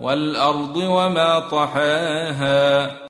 والأرض وما طحاها